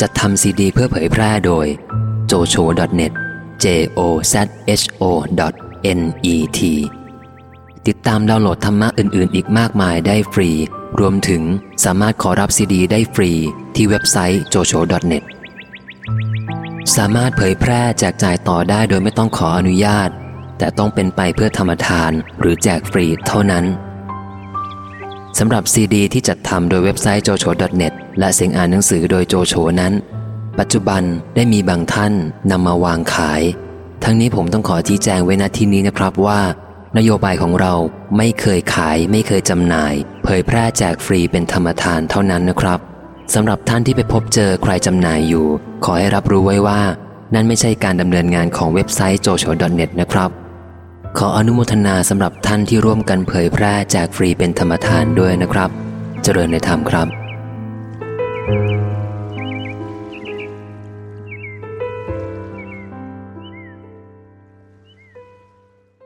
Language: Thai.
จัดทำซีดีเพื่อเผยแพร่โดย jocho.net j o z h o n e t ติดตามดาวน์โหลดธรรมะอื่น ๆ อีกมากมายได้ฟรี รวมถึงสามารถขอรับซีดีได้ฟรีที่เว็บไซต์ jocho.net สามารถเผยแพร่แจกจ่ายต่อได้โดยไม่ต้องขออนุญาต แต่ต้องเป็นไปเพื่อธรรมทานหรือแจกฟรีเท่านั้น สำหรับซีดีที่จัดทำโดยเว็บไซต์ jocho.net และเสียงอ่านหนังสือโดยโจโฉนั้น ปัจจุบันได้มีบางท่านนำมาวางขาย ทั้งนี้ผมต้องขอชี้แจงไว้ณที่นี้นะครับว่า นโยบายของเราไม่เคยขายไม่เคยจำหน่าย เผยแพร่แจกฟรีเป็นธรรมทานเท่านั้นนะครับสำหรับท่านที่ไปพบเจอใครจำหน่ายอยู่ ขอให้รับรู้ไว้ว่า นั่นไม่ใช่การดำเนินงานของเว็บไซต์ jocho.net นะครับ ขออนุโมทนาสำหรับท่านที่ร่วมกันเผยแพร่แจกฟรีเป็นธรรมทานด้วยนะครับ เจริญในธรรมครับ